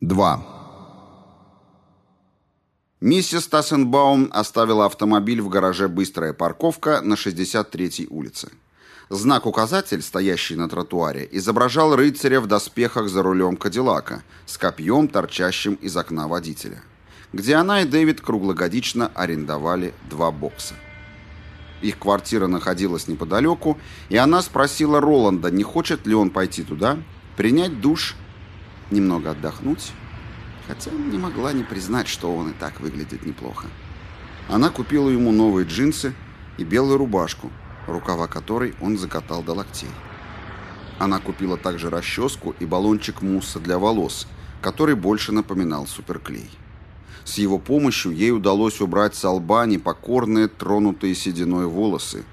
2. Миссис Тассенбаум оставила автомобиль в гараже «Быстрая парковка» на 63-й улице. Знак-указатель, стоящий на тротуаре, изображал рыцаря в доспехах за рулем Кадиллака с копьем, торчащим из окна водителя, где она и Дэвид круглогодично арендовали два бокса. Их квартира находилась неподалеку, и она спросила Роланда, не хочет ли он пойти туда, принять душ немного отдохнуть, хотя не могла не признать, что он и так выглядит неплохо. Она купила ему новые джинсы и белую рубашку, рукава которой он закатал до локтей. Она купила также расческу и баллончик мусса для волос, который больше напоминал суперклей. С его помощью ей удалось убрать с лба непокорные, тронутые сединой волосы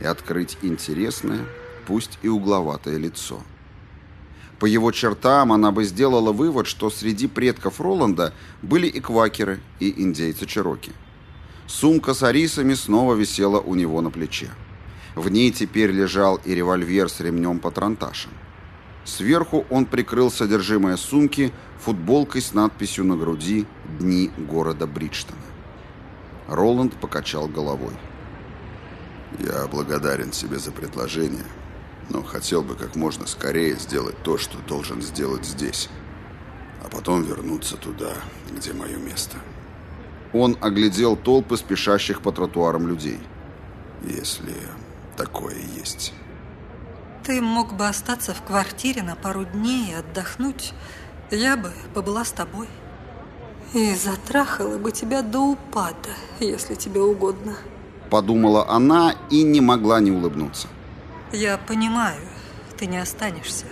и открыть интересное, пусть и угловатое лицо. По его чертам она бы сделала вывод, что среди предков Роланда были и квакеры, и индейцы Чероки. Сумка с арисами снова висела у него на плече. В ней теперь лежал и револьвер с ремнем-патронташем. Сверху он прикрыл содержимое сумки футболкой с надписью на груди «Дни города Бриджтона». Роланд покачал головой. «Я благодарен себе за предложение, но хотел бы как можно скорее сделать то, что должен сделать здесь, а потом вернуться туда, где мое место. Он оглядел толпы спешащих по тротуарам людей. Если такое есть. Ты мог бы остаться в квартире на пару дней и отдохнуть. Я бы побыла с тобой. И затрахала бы тебя до упада, если тебе угодно. Подумала она и не могла не улыбнуться. Я понимаю, ты не останешься.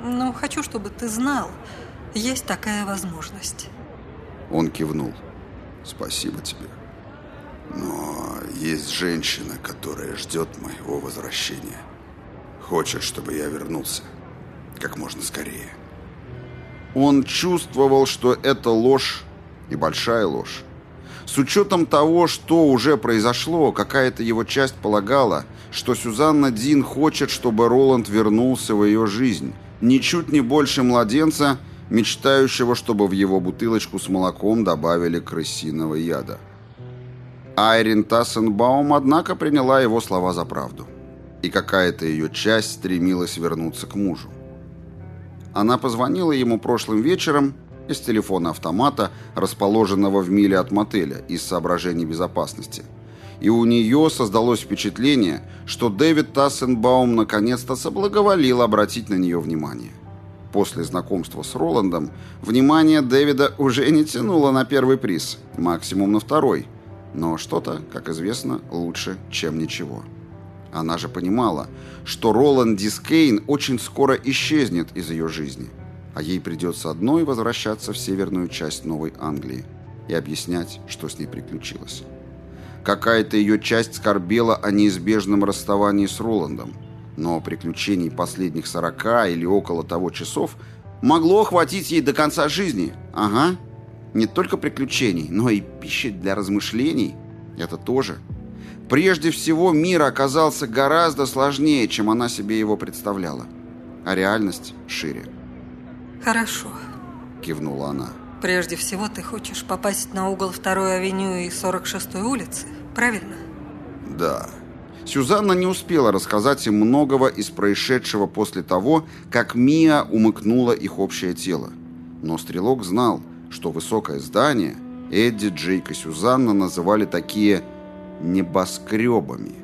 Но хочу, чтобы ты знал, есть такая возможность. Он кивнул. Спасибо тебе. Но есть женщина, которая ждет моего возвращения. Хочет, чтобы я вернулся как можно скорее. Он чувствовал, что это ложь и большая ложь. С учетом того, что уже произошло, какая-то его часть полагала, что Сюзанна Дин хочет, чтобы Роланд вернулся в ее жизнь, ничуть не больше младенца, мечтающего, чтобы в его бутылочку с молоком добавили крысиного яда. Айрин Тассенбаум, однако, приняла его слова за правду. И какая-то ее часть стремилась вернуться к мужу. Она позвонила ему прошлым вечером из телефона автомата, расположенного в миле от мотеля, из соображений безопасности. И у нее создалось впечатление, что Дэвид Тассенбаум наконец-то соблаговолил обратить на нее внимание. После знакомства с Роландом внимание Дэвида уже не тянуло на первый приз, максимум на второй. Но что-то, как известно, лучше, чем ничего. Она же понимала, что Роланд Дискейн очень скоро исчезнет из ее жизни – а ей придется одной возвращаться в северную часть Новой Англии и объяснять, что с ней приключилось. Какая-то ее часть скорбела о неизбежном расставании с Роландом, но приключений последних сорока или около того часов могло охватить ей до конца жизни. Ага, не только приключений, но и пищи для размышлений. Это тоже. Прежде всего, мир оказался гораздо сложнее, чем она себе его представляла, а реальность шире. Хорошо. Кивнула она. Прежде всего, ты хочешь попасть на угол 2 авеню и 46-й улицы, правильно? Да. Сюзанна не успела рассказать им многого из происшедшего после того, как Мия умыкнула их общее тело. Но Стрелок знал, что высокое здание Эдди, Джейк и Сюзанна называли такие «небоскребами».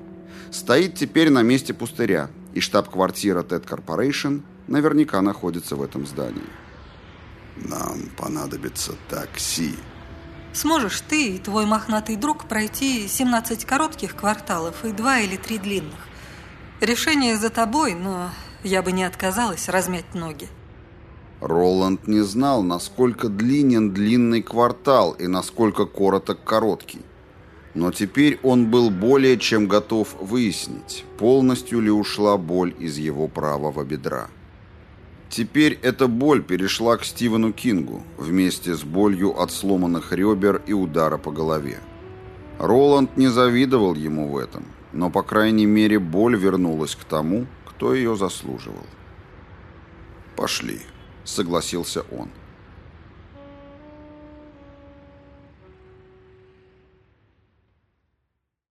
Стоит теперь на месте пустыря, и штаб-квартира Тед Корпорейшн наверняка находится в этом здании. Нам понадобится такси. Сможешь ты и твой мохнатый друг пройти 17 коротких кварталов и два или три длинных. Решение за тобой, но я бы не отказалась размять ноги. Роланд не знал, насколько длинен длинный квартал и насколько короток короткий. Но теперь он был более чем готов выяснить, полностью ли ушла боль из его правого бедра. Теперь эта боль перешла к Стивену Кингу вместе с болью от сломанных ребер и удара по голове. Роланд не завидовал ему в этом, но, по крайней мере, боль вернулась к тому, кто ее заслуживал. «Пошли», — согласился он.